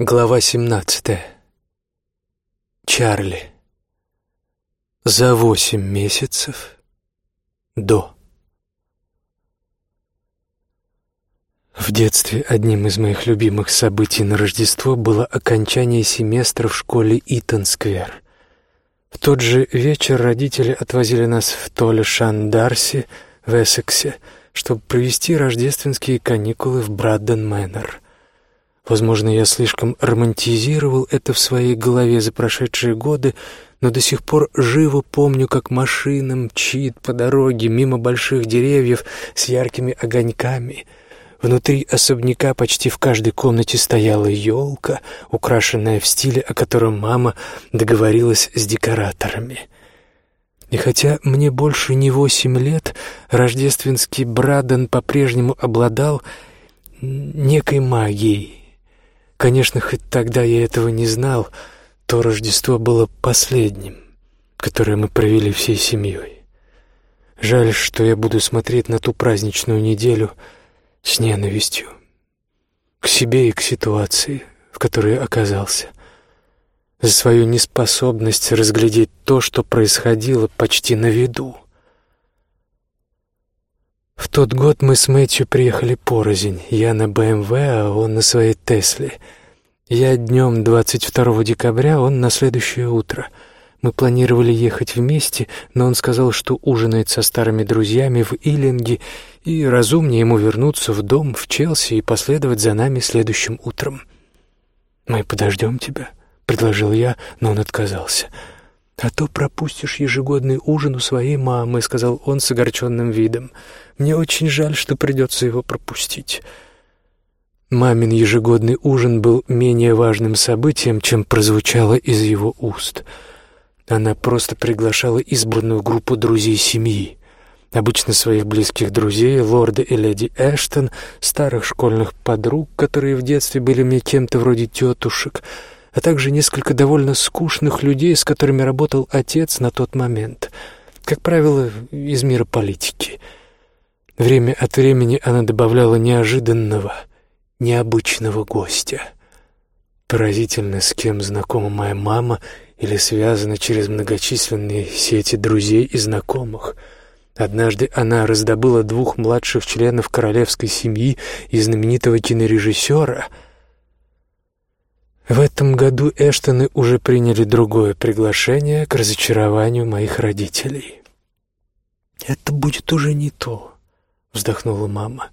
Глава 17. Чарли. За восемь месяцев до. В детстве одним из моих любимых событий на Рождество было окончание семестра в школе Итон-сквер. В тот же вечер родители отвозили нас в Толе Шандарси в Эссексе, чтобы провести рождественские каникулы в Брадден-Мэннер — Возможно, я слишком романтизировал это в своей голове за прошедшие годы, но до сих пор живо помню, как машина мчит по дороге мимо больших деревьев с яркими огоньками. Внутри особняка почти в каждой комнате стояла елка, украшенная в стиле, о котором мама договорилась с декораторами. И хотя мне больше не восемь лет, рождественский Браден по-прежнему обладал некой магией, Конечно, хоть тогда я этого не знал, то Рождество было последним, которое мы провели всей семьей. Жаль, что я буду смотреть на ту праздничную неделю с ненавистью. К себе и к ситуации, в которой оказался. За свою неспособность разглядеть то, что происходило почти на виду. В тот год мы с Мэтью приехали порознь. Я на БМВ, а он на своей Тесле. Я днем 22 декабря, он на следующее утро. Мы планировали ехать вместе, но он сказал, что ужинает со старыми друзьями в Иллинге, и разумнее ему вернуться в дом в Челси и последовать за нами следующим утром. «Мы подождем тебя», — предложил я, но он отказался. «А то пропустишь ежегодный ужин у своей мамы», — сказал он с огорченным видом. «Мне очень жаль, что придется его пропустить». Мамин ежегодный ужин был менее важным событием, чем прозвучало из его уст. Она просто приглашала избранную группу друзей семьи. Обычно своих близких друзей, лорда и леди Эштон, старых школьных подруг, которые в детстве были мне кем-то вроде тетушек — а также несколько довольно скучных людей, с которыми работал отец на тот момент, как правило, из мира политики. Время от времени она добавляла неожиданного, необычного гостя. Поразительно, с кем знакома моя мама или связана через многочисленные сети друзей и знакомых. Однажды она раздобыла двух младших членов королевской семьи и знаменитого кинорежиссера — в этом году Эштоны уже приняли другое приглашение к разочарованию моих родителей. «Это будет уже не то», — вздохнула мама.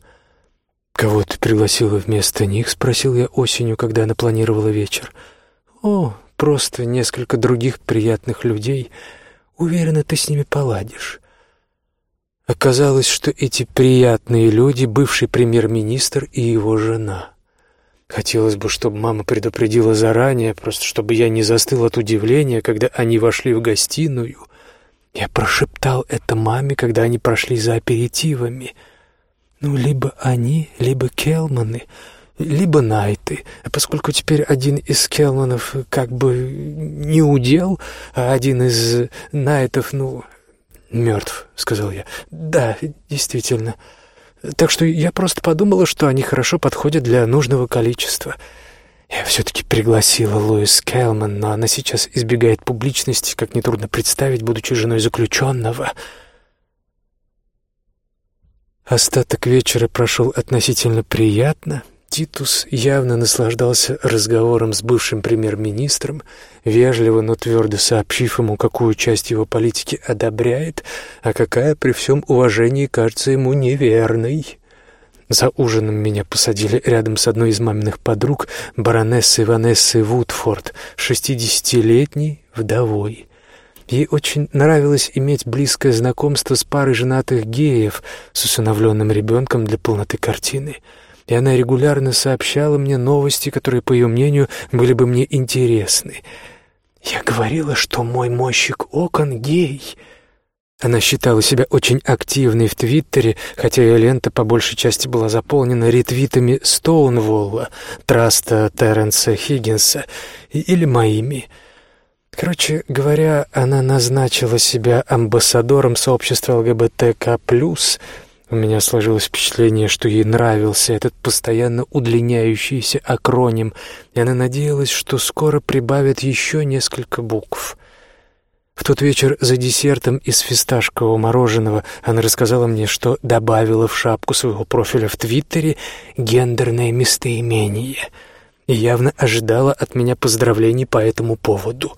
«Кого ты пригласила вместо них?» — спросил я осенью, когда она планировала вечер. «О, просто несколько других приятных людей. Уверена, ты с ними поладишь». Оказалось, что эти приятные люди — бывший премьер-министр и его жена — Хотелось бы, чтобы мама предупредила заранее, просто чтобы я не застыл от удивления, когда они вошли в гостиную. Я прошептал это маме, когда они прошли за аперитивами. Ну, либо они, либо Келманы, либо Найты. А поскольку теперь один из Келманов как бы не удел, а один из Найтов, ну, мертв, — сказал я. Да, действительно. — так что я просто подумала, что они хорошо подходят для нужного количества. Я все-таки пригласила Луис Келман, но она сейчас избегает публичности, как нетрудно представить, будучи женой заключенного. Остаток вечера прошел относительно приятно — Титус явно наслаждался разговором с бывшим премьер-министром, вежливо, но твердо сообщив ему, какую часть его политики одобряет, а какая при всем уважении кажется ему неверной. За ужином меня посадили рядом с одной из маминых подруг, баронессой Ванессой Вудфорд, шестидесятилетней вдовой. Ей очень нравилось иметь близкое знакомство с парой женатых геев с усыновленным ребенком для полноты картины — и она регулярно сообщала мне новости, которые, по ее мнению, были бы мне интересны. Я говорила, что мой мойщик окон гей. Она считала себя очень активной в Твиттере, хотя ее лента по большей части была заполнена ретвитами Стоунволла, Траста Терренса Хиггинса или моими. Короче говоря, она назначила себя амбассадором сообщества ЛГБТК+, У меня сложилось впечатление, что ей нравился этот постоянно удлиняющийся акроним, и она надеялась, что скоро прибавит еще несколько букв. В тот вечер за десертом из фисташкового мороженого она рассказала мне, что добавила в шапку своего профиля в Твиттере гендерное местоимение и явно ожидала от меня поздравлений по этому поводу.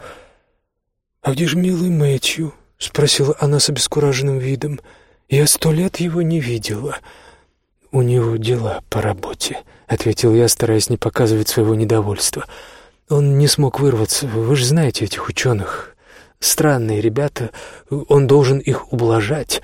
«А где же милый Мэтью?» — спросила она с обескураженным видом. — я сто лет его не видела. У него дела по работе, ответил я, стараясь не показывать своего недовольства. Он не смог вырваться. Вы же знаете этих ученых. Странные ребята, он должен их ублажать.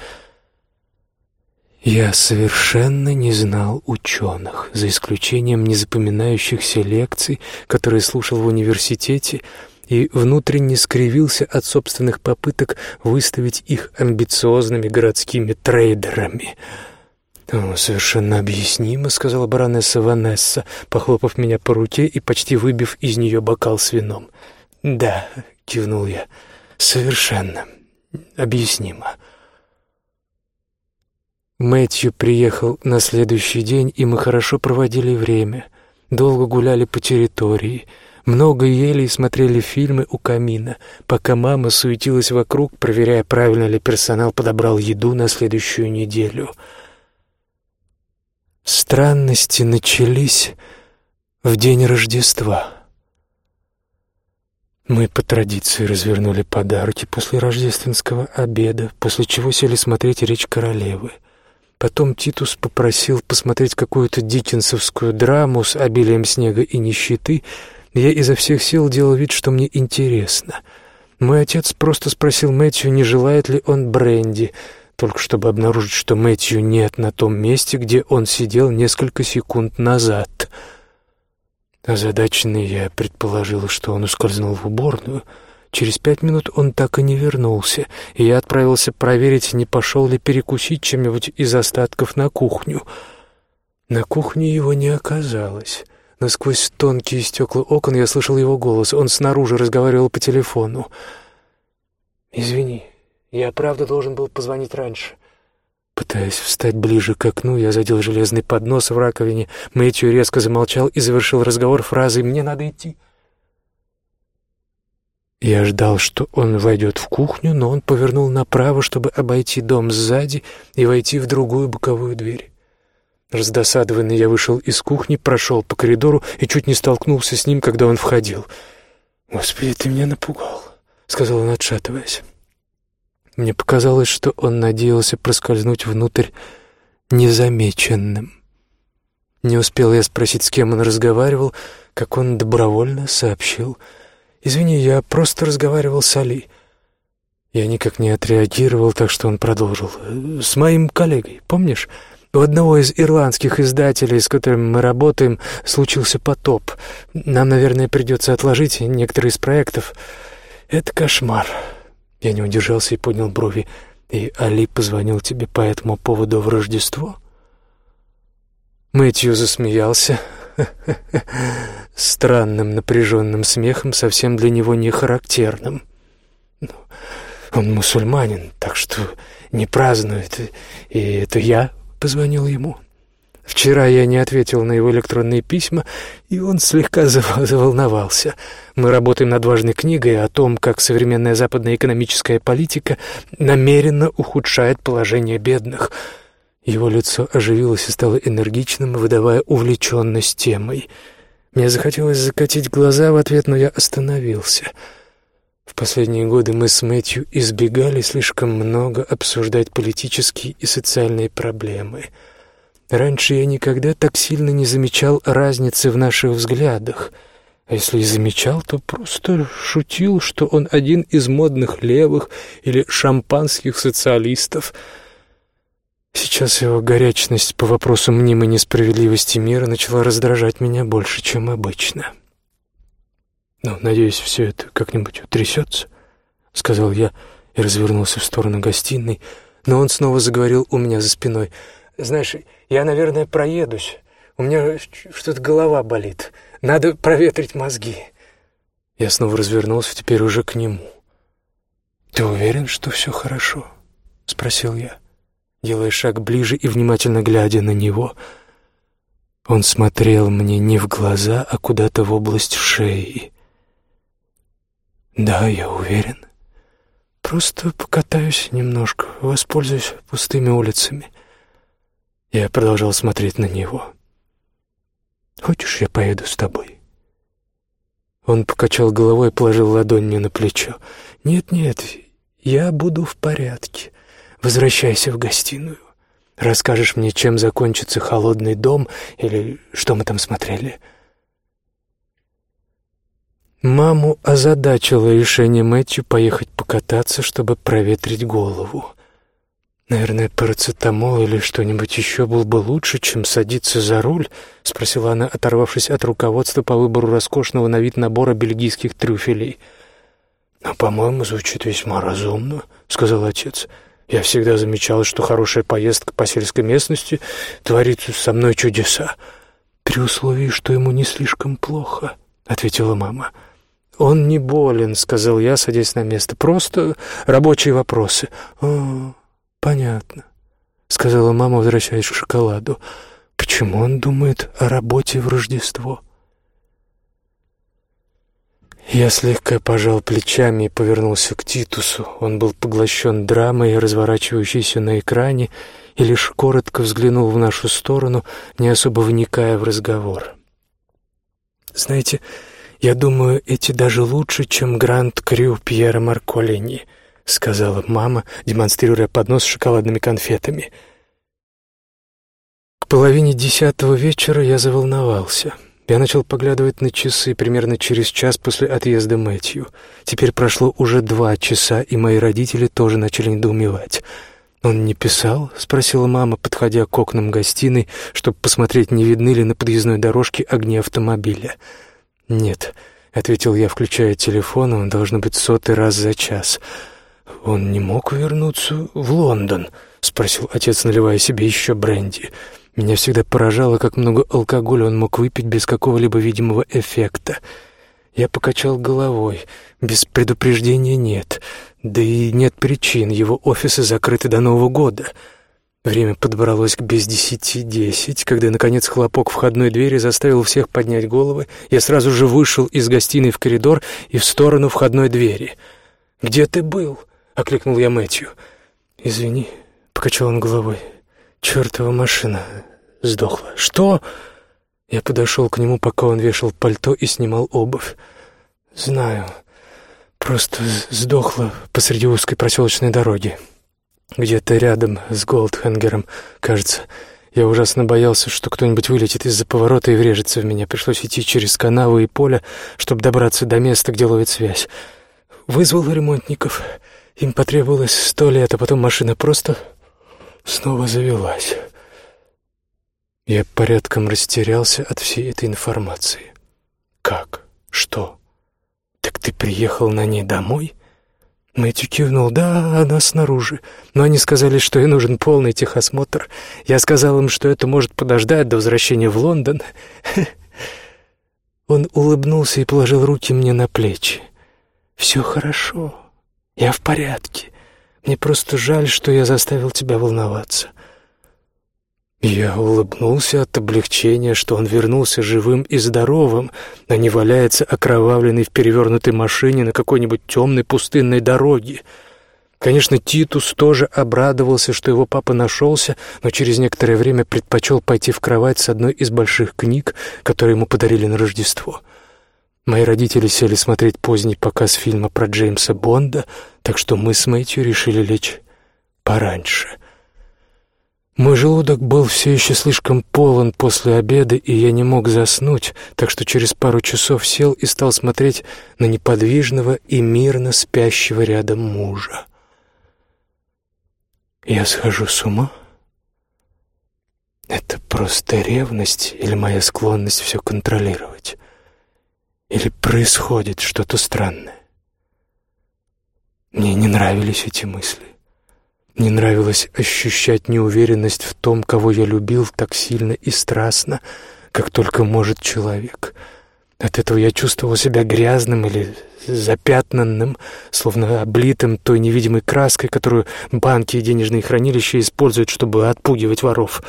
Я совершенно не знал ученых, за исключением незапоминающихся лекций, которые слушал в университете, и внутренне скривился от собственных попыток выставить их амбициозными городскими трейдерами. «О, «Совершенно объяснимо», — сказала баронесса Ванесса, похлопав меня по руке и почти выбив из нее бокал с вином. «Да», — кивнул я, — «совершенно объяснимо». Мэтью приехал на следующий день, и мы хорошо проводили время. Долго гуляли по территории — много ели и смотрели фильмы у камина, пока мама суетилась вокруг, проверяя, правильно ли персонал подобрал еду на следующую неделю. Странности начались в день Рождества. Мы по традиции развернули подарки после рождественского обеда, после чего сели смотреть «Речь королевы». Потом Титус попросил посмотреть какую-то диккенсовскую драму с обилием снега и нищеты — я изо всех сил делал вид, что мне интересно. Мой отец просто спросил Мэтью, не желает ли он бренди, только чтобы обнаружить, что Мэтью нет на том месте, где он сидел несколько секунд назад. Озадаченный я предположил, что он ускользнул в уборную. Через пять минут он так и не вернулся, и я отправился проверить, не пошел ли перекусить чем-нибудь из остатков на кухню. На кухне его не оказалось но сквозь тонкие стекла окон я слышал его голос. Он снаружи разговаривал по телефону. «Извини, я правда должен был позвонить раньше». Пытаясь встать ближе к окну, я задел железный поднос в раковине. Мэтью резко замолчал и завершил разговор фразой «Мне надо идти». Я ждал, что он войдет в кухню, но он повернул направо, чтобы обойти дом сзади и войти в другую боковую дверь. Раздосадованный я вышел из кухни, прошел по коридору и чуть не столкнулся с ним, когда он входил. «Господи, ты меня напугал», — сказал он, отшатываясь. Мне показалось, что он надеялся проскользнуть внутрь незамеченным. Не успел я спросить, с кем он разговаривал, как он добровольно сообщил. «Извини, я просто разговаривал с Али». Я никак не отреагировал, так что он продолжил. «С моим коллегой, помнишь?» У одного из ирландских издателей, с которыми мы работаем, случился потоп. Нам, наверное, придется отложить некоторые из проектов. Это кошмар. Я не удержался и поднял брови. И Али позвонил тебе по этому поводу в Рождество? Мэтью засмеялся. Странным напряженным смехом, совсем для него не характерным. Ну, он мусульманин, так что не празднует. И это я позвонил ему. Вчера я не ответил на его электронные письма, и он слегка заволновался. Мы работаем над важной книгой о том, как современная западная экономическая политика намеренно ухудшает положение бедных. Его лицо оживилось и стало энергичным, выдавая увлеченность темой. Мне захотелось закатить глаза в ответ, но я остановился — в последние годы мы с Мэтью избегали слишком много обсуждать политические и социальные проблемы. Раньше я никогда так сильно не замечал разницы в наших взглядах. А если и замечал, то просто шутил, что он один из модных левых или шампанских социалистов. Сейчас его горячность по вопросу мнимой несправедливости мира начала раздражать меня больше, чем обычно. «Ну, надеюсь, все это как-нибудь утрясется», — сказал я и развернулся в сторону гостиной, но он снова заговорил у меня за спиной. «Знаешь, я, наверное, проедусь. У меня что-то голова болит. Надо проветрить мозги». Я снова развернулся, теперь уже к нему. «Ты уверен, что все хорошо?» — спросил я. делая шаг ближе и внимательно глядя на него. Он смотрел мне не в глаза, а куда-то в область шеи. «Да, я уверен. Просто покатаюсь немножко, воспользуюсь пустыми улицами». Я продолжал смотреть на него. «Хочешь, я поеду с тобой?» Он покачал головой и положил ладонь мне на плечо. «Нет-нет, я буду в порядке. Возвращайся в гостиную. Расскажешь мне, чем закончится холодный дом или что мы там смотрели?» Маму озадачило решение Мэтью поехать покататься, чтобы проветрить голову. «Наверное, парацетамол или что-нибудь еще был бы лучше, чем садиться за руль?» — спросила она, оторвавшись от руководства по выбору роскошного на вид набора бельгийских трюфелей. «А, по-моему, звучит весьма разумно», — сказал отец. «Я всегда замечал, что хорошая поездка по сельской местности творит со мной чудеса». «При условии, что ему не слишком плохо», — ответила мама. «Он не болен», — сказал я, садясь на место. «Просто рабочие вопросы». «О, «Понятно», — сказала мама, возвращаясь к шоколаду. «Почему он думает о работе в Рождество?» Я слегка пожал плечами и повернулся к Титусу. Он был поглощен драмой, разворачивающейся на экране, и лишь коротко взглянул в нашу сторону, не особо вникая в разговор. «Знаете, я думаю, эти даже лучше, чем Гранд Крю Пьера Марколини», — сказала мама, демонстрируя поднос с шоколадными конфетами. К половине десятого вечера я заволновался. Я начал поглядывать на часы примерно через час после отъезда Мэтью. Теперь прошло уже два часа, и мои родители тоже начали недоумевать. «Он не писал?» — спросила мама, подходя к окнам гостиной, чтобы посмотреть, не видны ли на подъездной дорожке огни автомобиля. «Нет», — ответил я, включая телефон, он должно быть сотый раз за час. «Он не мог вернуться в Лондон?» — спросил отец, наливая себе еще бренди. Меня всегда поражало, как много алкоголя он мог выпить без какого-либо видимого эффекта. Я покачал головой. Без предупреждения нет. Да и нет причин, его офисы закрыты до Нового года. Время подобралось к без десяти десять, когда, наконец, хлопок входной двери заставил всех поднять головы. Я сразу же вышел из гостиной в коридор и в сторону входной двери. «Где ты был?» — окликнул я Мэтью. «Извини», — покачал он головой. «Чертова машина сдохла». «Что?» Я подошел к нему, пока он вешал пальто и снимал обувь. «Знаю. Просто сдохла посреди узкой проселочной дороги. Где-то рядом с Голдхенгером, кажется. Я ужасно боялся, что кто-нибудь вылетит из-за поворота и врежется в меня. Пришлось идти через канаву и поле, чтобы добраться до места, где ловит связь. Вызвал ремонтников». Им потребовалось сто лет, а потом машина просто снова завелась. Я порядком растерялся от всей этой информации. Как? Что? Так ты приехал на ней домой? Мэтью кивнул. Да, она снаружи. Но они сказали, что ей нужен полный техосмотр. Я сказал им, что это может подождать до возвращения в Лондон. Он улыбнулся и положил руки мне на плечи. «Все хорошо. Я в порядке. Мне просто жаль, что я заставил тебя волноваться». Я улыбнулся от облегчения, что он вернулся живым и здоровым, а не валяется окровавленный в перевернутой машине на какой-нибудь темной пустынной дороге. Конечно, Титус тоже обрадовался, что его папа нашелся, но через некоторое время предпочел пойти в кровать с одной из больших книг, которые ему подарили на Рождество — Мои родители сели смотреть поздний показ фильма про Джеймса Бонда, так что мы с Мэтью решили лечь пораньше. Мой желудок был все еще слишком полон после обеда, и я не мог заснуть, так что через пару часов сел и стал смотреть на неподвижного и мирно спящего рядом мужа. Я схожу с ума? Это просто ревность или моя склонность все контролировать? Или происходит что-то странное? Мне не нравились эти мысли. Не нравилось ощущать неуверенность в том, кого я любил так сильно и страстно, как только может человек. От этого я чувствовал себя грязным или запятнанным, словно облитым той невидимой краской, которую банки и денежные хранилища используют, чтобы отпугивать воров.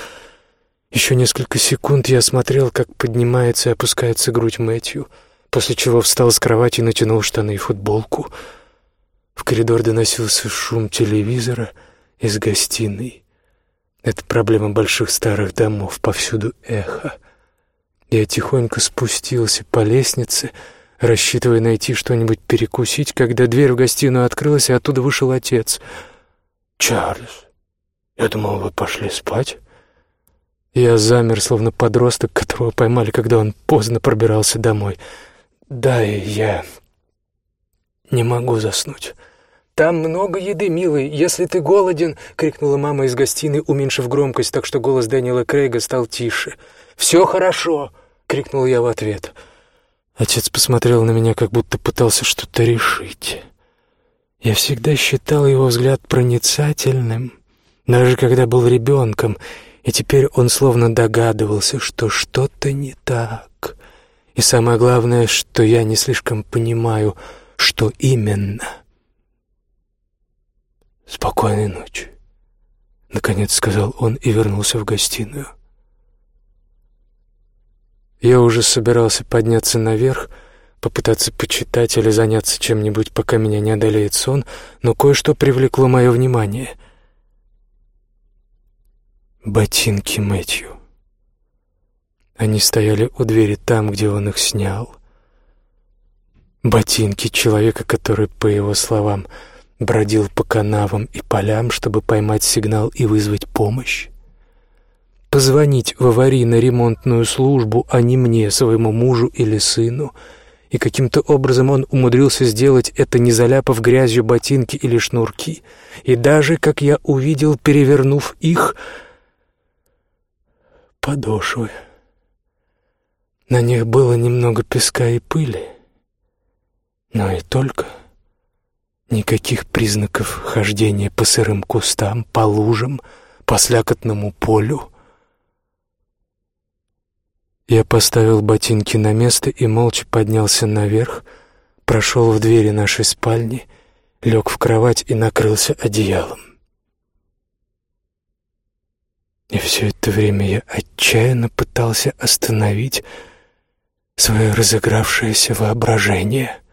Еще несколько секунд я смотрел, как поднимается и опускается грудь Мэтью, после чего встал с кровати и натянул штаны и футболку. В коридор доносился шум телевизора из гостиной. Это проблема больших старых домов, повсюду эхо. Я тихонько спустился по лестнице, рассчитывая найти что-нибудь перекусить, когда дверь в гостиную открылась, и оттуда вышел отец. «Чарльз, я думал, вы пошли спать?» Я замер, словно подросток, которого поймали, когда он поздно пробирался домой. «Да, я не могу заснуть». «Там много еды, милый, если ты голоден!» — крикнула мама из гостиной, уменьшив громкость, так что голос Дэниела Крейга стал тише. «Все хорошо!» — крикнул я в ответ. Отец посмотрел на меня, как будто пытался что-то решить. Я всегда считал его взгляд проницательным, даже когда был ребенком, и теперь он словно догадывался, что что-то не так. И самое главное, что я не слишком понимаю, что именно. «Спокойной ночи», — наконец сказал он и вернулся в гостиную. Я уже собирался подняться наверх, попытаться почитать или заняться чем-нибудь, пока меня не одолеет сон, но кое-что привлекло мое внимание. Ботинки Мэтью. Они стояли у двери там, где он их снял. Ботинки человека, который, по его словам, бродил по канавам и полям, чтобы поймать сигнал и вызвать помощь позвонить в аварийно-ремонтную службу, а не мне, своему мужу или сыну. И каким-то образом он умудрился сделать это, не заляпав грязью ботинки или шнурки. И даже, как я увидел, перевернув их, подошвы. На них было немного песка и пыли, но и только никаких признаков хождения по сырым кустам, по лужам, по слякотному полю — я поставил ботинки на место и молча поднялся наверх, прошел в двери нашей спальни, лег в кровать и накрылся одеялом. И все это время я отчаянно пытался остановить свое разыгравшееся воображение —